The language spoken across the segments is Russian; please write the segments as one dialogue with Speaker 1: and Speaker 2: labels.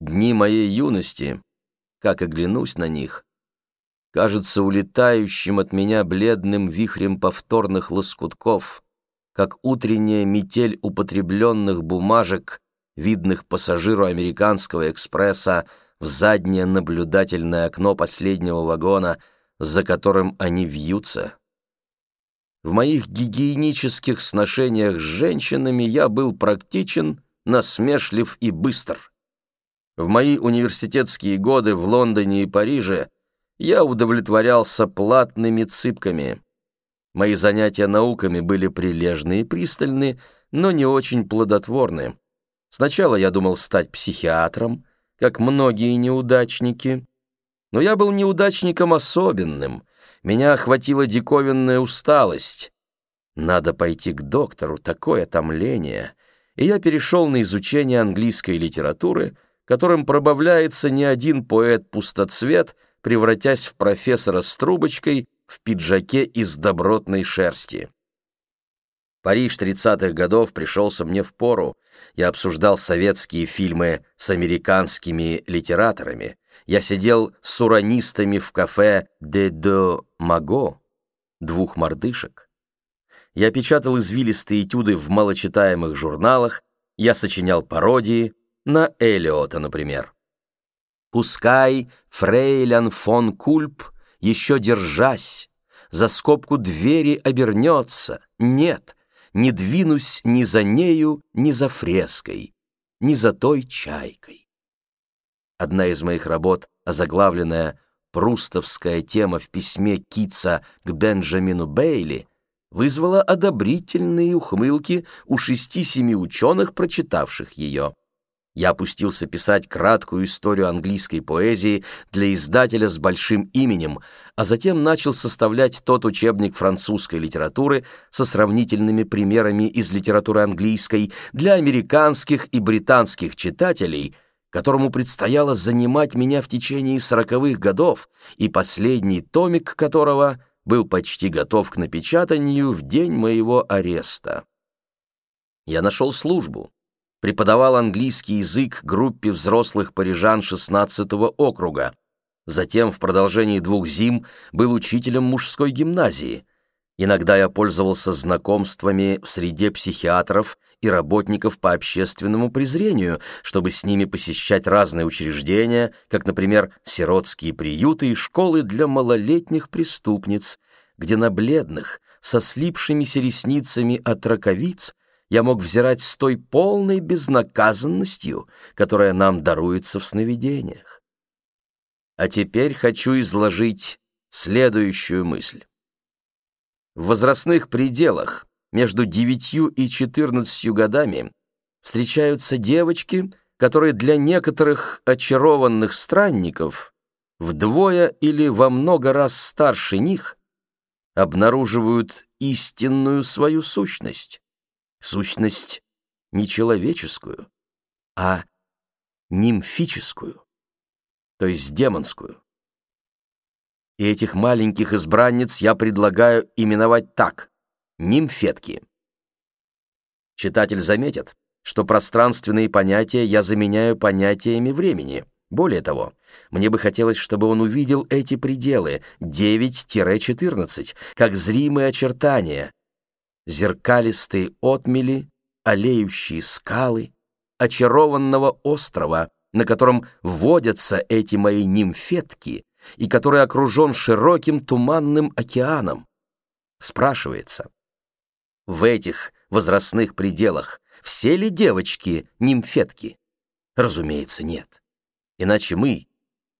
Speaker 1: Дни моей юности, как оглянусь на них, кажется улетающим от меня бледным вихрем повторных лоскутков, как утренняя метель употребленных бумажек, видных пассажиру американского экспресса в заднее наблюдательное окно последнего вагона, за которым они вьются. В моих гигиенических сношениях с женщинами я был практичен, насмешлив и быстр. В мои университетские годы в Лондоне и Париже я удовлетворялся платными цыпками. Мои занятия науками были прилежны и пристальны, но не очень плодотворны. Сначала я думал стать психиатром, как многие неудачники, но я был неудачником особенным, меня охватила диковинная усталость. Надо пойти к доктору, такое томление. И я перешел на изучение английской литературы, которым пробавляется не один поэт-пустоцвет, превратясь в профессора с трубочкой в пиджаке из добротной шерсти. Париж 30-х годов пришелся мне в пору. Я обсуждал советские фильмы с американскими литераторами. Я сидел с уранистами в кафе «Де до Маго» двух мордышек. Я печатал извилистые этюды в малочитаемых журналах, я сочинял пародии на Элиота, например. Пускай фрейлян фон Кульп, еще держась, за скобку двери обернется. Нет, не двинусь ни за нею, ни за фреской, ни за той чайкой. Одна из моих работ, озаглавленная «Прустовская тема в письме Китса к Бенджамину Бейли», вызвала одобрительные ухмылки у шести-семи ученых, прочитавших ее я опустился писать краткую историю английской поэзии для издателя с большим именем, а затем начал составлять тот учебник французской литературы со сравнительными примерами из литературы английской для американских и британских читателей, которому предстояло занимать меня в течение сороковых годов, и последний томик которого был почти готов к напечатанию в день моего ареста. Я нашел службу преподавал английский язык группе взрослых парижан 16-го округа. Затем в продолжении двух зим был учителем мужской гимназии. Иногда я пользовался знакомствами в среде психиатров и работников по общественному презрению, чтобы с ними посещать разные учреждения, как, например, сиротские приюты и школы для малолетних преступниц, где на бледных, со слипшимися ресницами от раковиц я мог взирать с той полной безнаказанностью, которая нам даруется в сновидениях. А теперь хочу изложить следующую мысль. В возрастных пределах между девятью и четырнадцатью годами встречаются девочки, которые для некоторых очарованных странников вдвое или во много раз старше них обнаруживают истинную свою сущность сущность не человеческую, а нимфическую, то есть демонскую. И этих маленьких избранниц я предлагаю именовать так — нимфетки. Читатель заметит, что пространственные понятия я заменяю понятиями времени. Более того, мне бы хотелось, чтобы он увидел эти пределы 9-14 как зримые очертания, зеркалистые отмели, олеющие скалы, очарованного острова, на котором водятся эти мои нимфетки и который окружен широким туманным океаном. Спрашивается, в этих возрастных пределах все ли девочки нимфетки? Разумеется, нет. Иначе мы,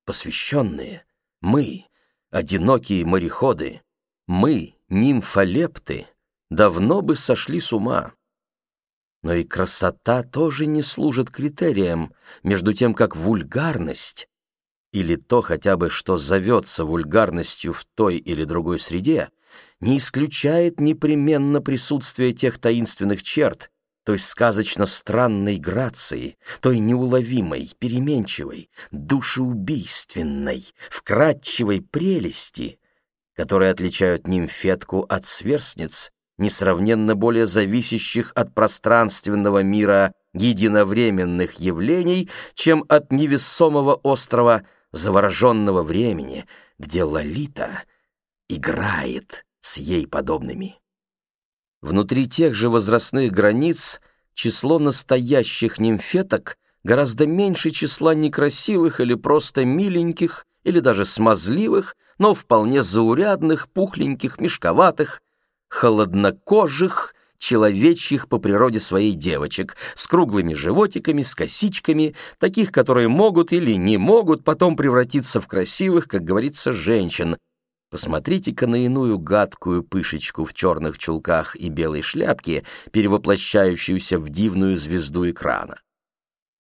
Speaker 1: посвященные, мы, одинокие мореходы, мы, нимфолепты, давно бы сошли с ума. Но и красота тоже не служит критерием, между тем как вульгарность, или то хотя бы, что зовется вульгарностью в той или другой среде, не исключает непременно присутствие тех таинственных черт, той сказочно странной грации, той неуловимой, переменчивой, душеубийственной, вкрадчивой прелести, которые отличают нимфетку от сверстниц несравненно более зависящих от пространственного мира единовременных явлений, чем от невесомого острова завороженного времени, где Лолита играет с ей подобными. Внутри тех же возрастных границ число настоящих нимфеток гораздо меньше числа некрасивых или просто миленьких, или даже смазливых, но вполне заурядных, пухленьких, мешковатых, холоднокожих, человечьих по природе своей девочек, с круглыми животиками, с косичками, таких, которые могут или не могут потом превратиться в красивых, как говорится, женщин. Посмотрите-ка на иную гадкую пышечку в черных чулках и белой шляпке, перевоплощающуюся в дивную звезду экрана.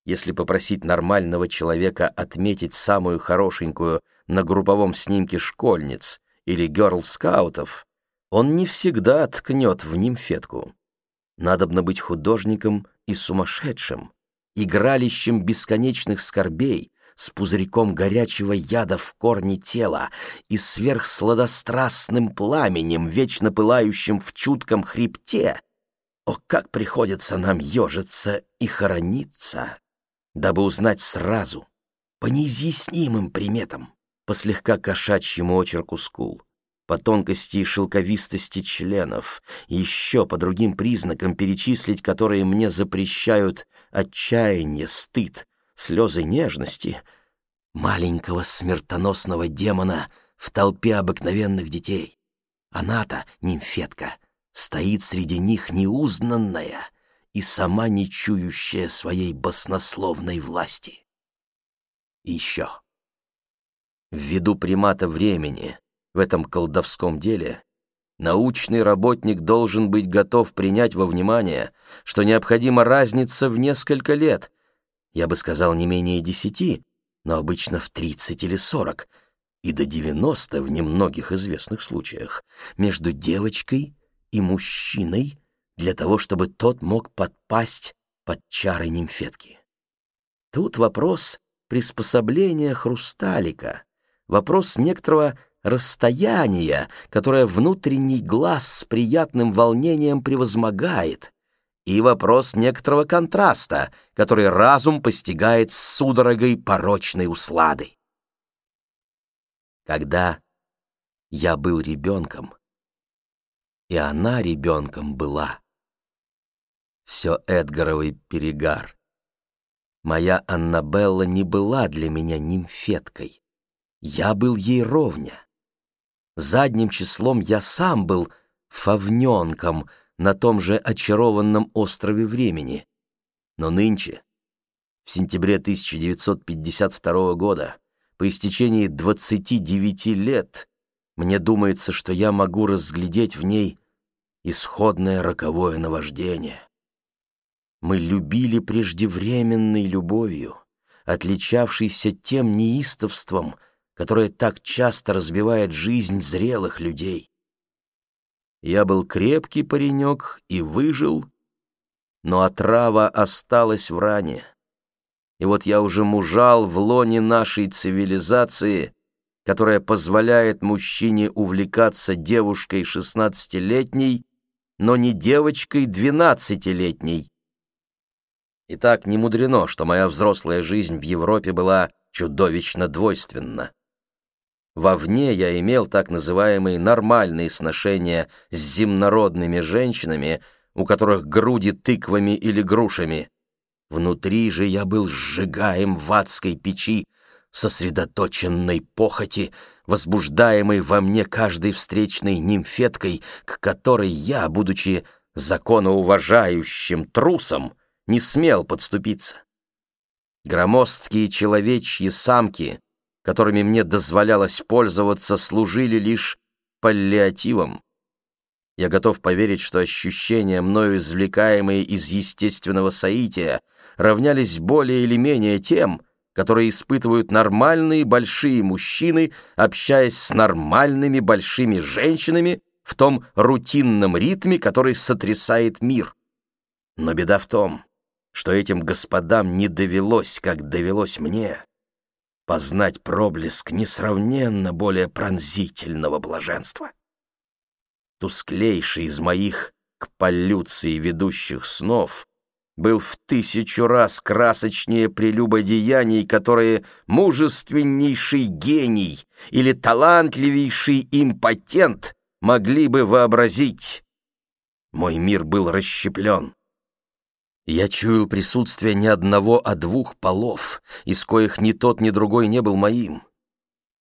Speaker 1: Если попросить нормального человека отметить самую хорошенькую на групповом снимке школьниц или герл-скаутов, он не всегда ткнет в нимфетку. Надобно быть художником и сумасшедшим, игралищем бесконечных скорбей, с пузырьком горячего яда в корне тела и сверхсладострастным пламенем, вечно пылающим в чутком хребте. О, как приходится нам ежиться и хорониться, дабы узнать сразу, по неизъяснимым приметам, по слегка кошачьему очерку скул, по тонкости и шелковистости членов, еще по другим признакам, перечислить которые мне запрещают отчаяние, стыд, слезы нежности, маленького смертоносного демона в толпе обыкновенных детей. Она-то, нимфетка, стоит среди них неузнанная и сама не чующая своей баснословной власти. И еще. Ввиду примата времени — в этом колдовском деле, научный работник должен быть готов принять во внимание, что необходима разница в несколько лет, я бы сказал, не менее десяти, но обычно в тридцать или сорок, и до девяносто в немногих известных случаях, между девочкой и мужчиной для того, чтобы тот мог подпасть под чары нимфетки. Тут вопрос приспособления хрусталика, вопрос некоторого расстояние, которое внутренний глаз с приятным волнением превозмогает, и вопрос некоторого контраста, который разум постигает с судорогой порочной услады. Когда я был ребенком, и она ребенком была, все Эдгаровый перегар. Моя Аннабелла не была для меня нимфеткой. Я был ей ровня. Задним числом я сам был фавненком на том же очарованном острове времени. Но нынче, в сентябре 1952 года, по истечении 29 лет, мне думается, что я могу разглядеть в ней исходное роковое наваждение. Мы любили преждевременной любовью, отличавшейся тем неистовством, которая так часто разбивает жизнь зрелых людей. Я был крепкий паренек и выжил, но отрава осталась в ране. И вот я уже мужал в лоне нашей цивилизации, которая позволяет мужчине увлекаться девушкой шестнадцатилетней, но не девочкой двенадцатилетней. И так не мудрено, что моя взрослая жизнь в Европе была чудовищно двойственна. Вовне я имел так называемые нормальные сношения с земнородными женщинами, у которых груди тыквами или грушами. Внутри же я был сжигаем в адской печи, сосредоточенной похоти, возбуждаемой во мне каждой встречной нимфеткой, к которой я, будучи законоуважающим трусом, не смел подступиться. Громоздкие человечьи самки которыми мне дозволялось пользоваться, служили лишь паллиативом. Я готов поверить, что ощущения, мною извлекаемые из естественного соития, равнялись более или менее тем, которые испытывают нормальные большие мужчины, общаясь с нормальными большими женщинами в том рутинном ритме, который сотрясает мир. Но беда в том, что этим господам не довелось, как довелось мне познать проблеск несравненно более пронзительного блаженства. Тусклейший из моих к полюции ведущих снов был в тысячу раз красочнее прелюбодеяний, которые мужественнейший гений или талантливейший импотент могли бы вообразить. Мой мир был расщеплен. Я чуял присутствие не одного, а двух полов, из коих ни тот, ни другой не был моим.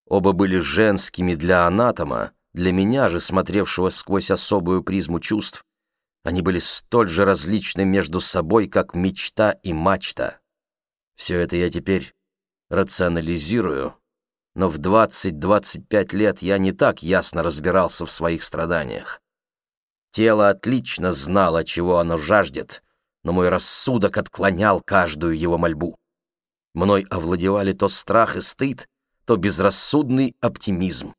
Speaker 1: Оба были женскими для анатома, для меня же, смотревшего сквозь особую призму чувств. Они были столь же различны между собой, как мечта и мачта. Все это я теперь рационализирую, но в 20-25 лет я не так ясно разбирался в своих страданиях. Тело отлично знало, чего оно жаждет, но мой рассудок отклонял каждую его мольбу. Мной овладевали то страх и стыд, то безрассудный оптимизм.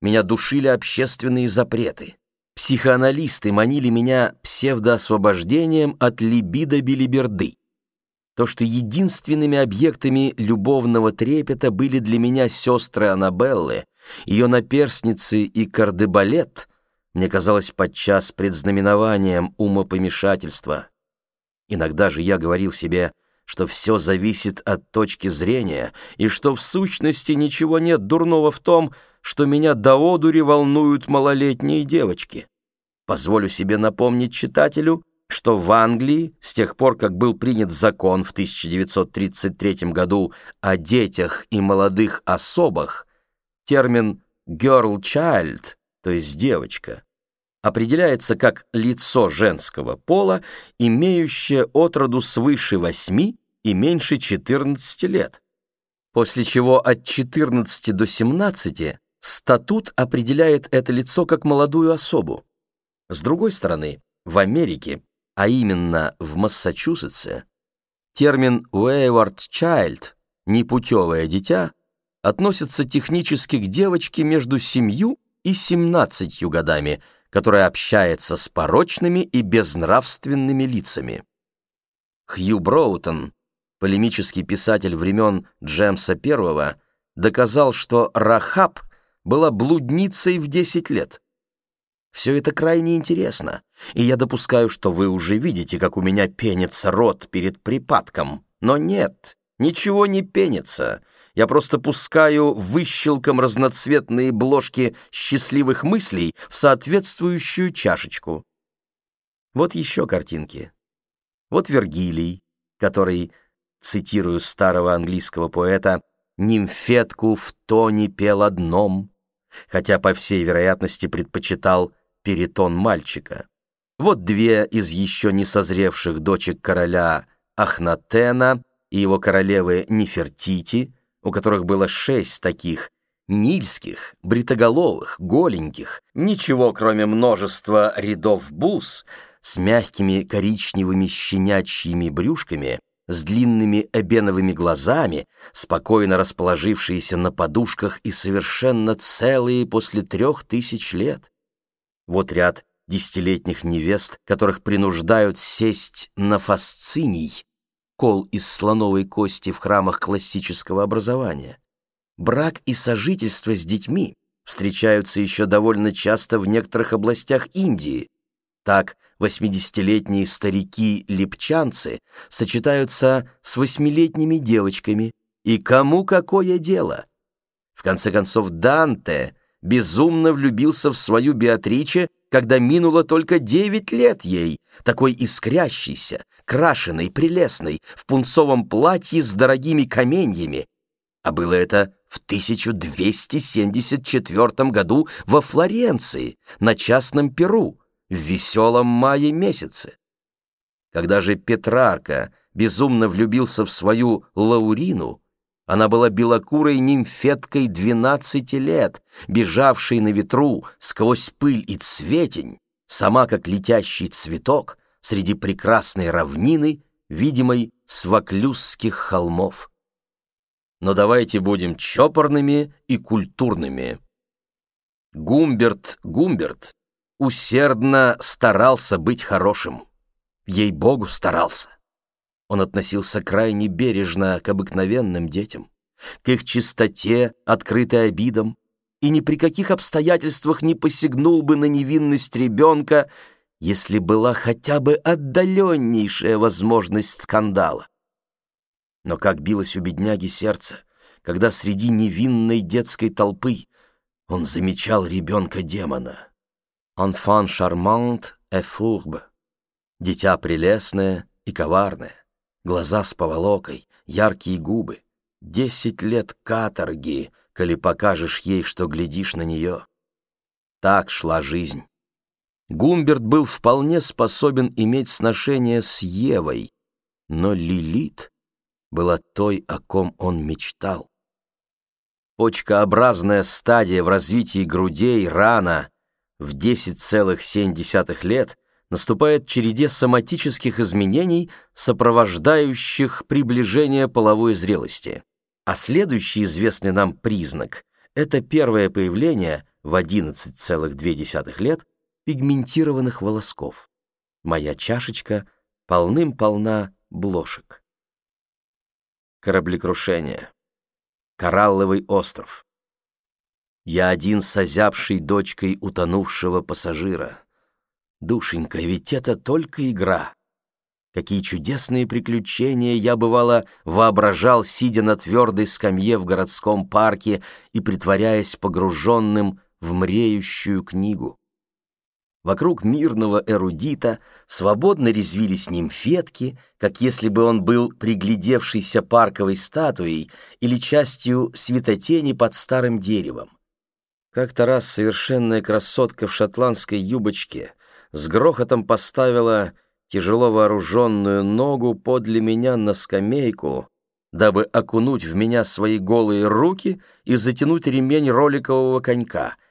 Speaker 1: Меня душили общественные запреты. Психоаналисты манили меня псевдоосвобождением от либидо-билиберды. То, что единственными объектами любовного трепета были для меня сестры Аннабеллы, ее наперсницы и кардебалет, мне казалось подчас предзнаменованием умопомешательства. Иногда же я говорил себе, что все зависит от точки зрения, и что в сущности ничего нет дурного в том, что меня до одури волнуют малолетние девочки. Позволю себе напомнить читателю, что в Англии, с тех пор, как был принят закон в 1933 году о детях и молодых особах, термин «girl child», то есть девочка, определяется как лицо женского пола, имеющее отроду свыше 8 и меньше 14 лет, после чего от 14 до 17 статут определяет это лицо как молодую особу. С другой стороны, в Америке, а именно в Массачусетсе, термин «wayward child» — «непутевое дитя» относится технически к девочке между семью и семнадцатью годами — которая общается с порочными и безнравственными лицами. Хью Броутон, полемический писатель времен Джемса I, доказал, что Рахаб была блудницей в 10 лет. Все это крайне интересно, и я допускаю, что вы уже видите, как у меня пенится рот перед припадком. Но нет, ничего не пенится. Я просто пускаю выщелком разноцветные бложки счастливых мыслей в соответствующую чашечку. Вот еще картинки. Вот Вергилий, который, цитирую старого английского поэта, «нимфетку в тоне пел одном», хотя, по всей вероятности, предпочитал перетон мальчика. Вот две из еще не созревших дочек короля Ахнатена и его королевы Нефертити, у которых было шесть таких, нильских, бритоголовых, голеньких, ничего кроме множества рядов бус с мягкими коричневыми щенячьими брюшками, с длинными эбеновыми глазами, спокойно расположившиеся на подушках и совершенно целые после трех тысяч лет. Вот ряд десятилетних невест, которых принуждают сесть на фасциний, кол из слоновой кости в храмах классического образования. Брак и сожительство с детьми встречаются еще довольно часто в некоторых областях Индии. Так, восьмидесятилетние старики-липчанцы сочетаются с восьмилетними девочками. И кому какое дело? В конце концов, Данте безумно влюбился в свою Беатриче когда минуло только девять лет ей, такой искрящейся, крашеной, прелестной, в пунцовом платье с дорогими каменьями. А было это в 1274 году во Флоренции, на частном Перу, в веселом мае месяце. Когда же Петрарка безумно влюбился в свою Лаурину, она была белокурой нимфеткой двенадцати лет, бежавшей на ветру сквозь пыль и цветень, сама как летящий цветок среди прекрасной равнины, видимой с ваклюзских холмов. Но давайте будем чопорными и культурными. Гумберт Гумберт усердно старался быть хорошим. Ей-богу, старался. Он относился крайне бережно к обыкновенным детям, к их чистоте, открытой обидам, и ни при каких обстоятельствах не посягнул бы на невинность ребенка, если была хотя бы отдаленнейшая возможность скандала. Но как билось у бедняги сердце, когда среди невинной детской толпы он замечал ребенка-демона. «Enfant charmant et fourbe» — дитя прелестное и коварное, глаза с поволокой, яркие губы, десять лет каторги, коли покажешь ей, что глядишь на нее. Так шла жизнь. Гумберт был вполне способен иметь сношение с Евой, но Лилит была той, о ком он мечтал. Почкообразная стадия в развитии грудей рано, в 10,7 лет, наступает череде соматических изменений, сопровождающих приближение половой зрелости. А следующий известный нам признак – это первое появление в 11,2 лет пигментированных волосков. Моя чашечка полным-полна блошек. Кораблекрушение. Коралловый остров. Я один с озябшей дочкой утонувшего пассажира. Душенька, ведь это только игра. Какие чудесные приключения я, бывало, воображал, сидя на твердой скамье в городском парке и притворяясь погруженным в мреющую книгу. Вокруг мирного эрудита свободно резвились нимфетки, как если бы он был приглядевшейся парковой статуей или частью светотени под старым деревом. Как-то раз совершенная красотка в шотландской юбочке с грохотом поставила тяжело вооруженную ногу подле меня на скамейку, дабы окунуть в меня свои голые руки и затянуть ремень роликового конька —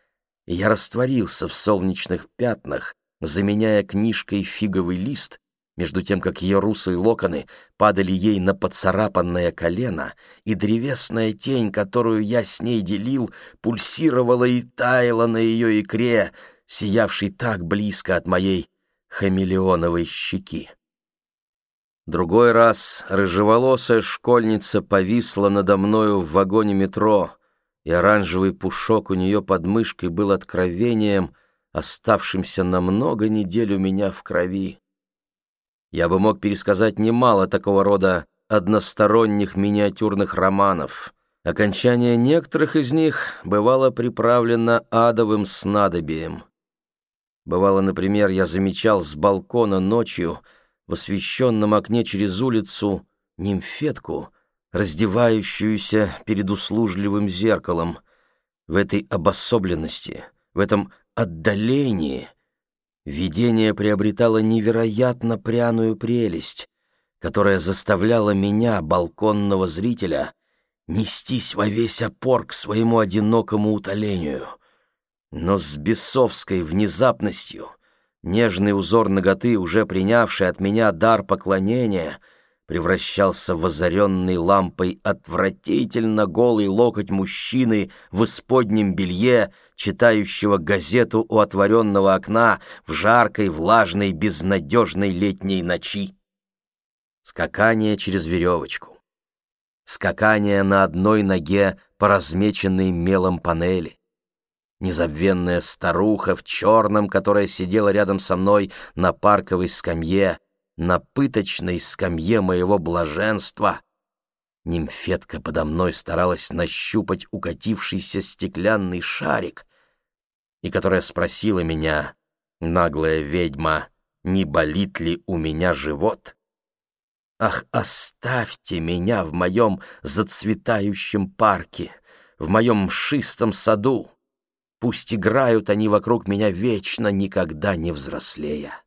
Speaker 1: я растворился в солнечных пятнах, заменяя книжкой фиговый лист, между тем, как ее русые локоны падали ей на поцарапанное колено, и древесная тень, которую я с ней делил, пульсировала и таяла на ее икре, сиявшей так близко от моей хамелеоновой щеки. Другой раз рыжеволосая школьница повисла надо мною в вагоне метро, и оранжевый пушок у нее под мышкой был откровением, оставшимся на много недель у меня в крови. Я бы мог пересказать немало такого рода односторонних миниатюрных романов. Окончание некоторых из них бывало приправлено адовым снадобием. Бывало, например, я замечал с балкона ночью в освещенном окне через улицу нимфетку — раздевающуюся перед услужливым зеркалом. В этой обособленности, в этом отдалении видение приобретало невероятно пряную прелесть, которая заставляла меня, балконного зрителя, нестись во весь опор к своему одинокому утолению. Но с бесовской внезапностью нежный узор ноготы, уже принявший от меня дар поклонения — превращался в озаренный лампой отвратительно голый локоть мужчины в исподнем белье, читающего газету у отворенного окна в жаркой, влажной, безнадежной летней ночи. Скакание через веревочку. Скакание на одной ноге по размеченной мелом панели. Незабвенная старуха в черном, которая сидела рядом со мной на парковой скамье, на пыточной скамье моего блаженства. Нимфетка подо мной старалась нащупать укатившийся стеклянный шарик, и которая спросила меня, наглая ведьма, не болит ли у меня живот? Ах, оставьте меня в моем зацветающем парке, в моем мшистом саду. Пусть играют они вокруг меня вечно, никогда не взрослея.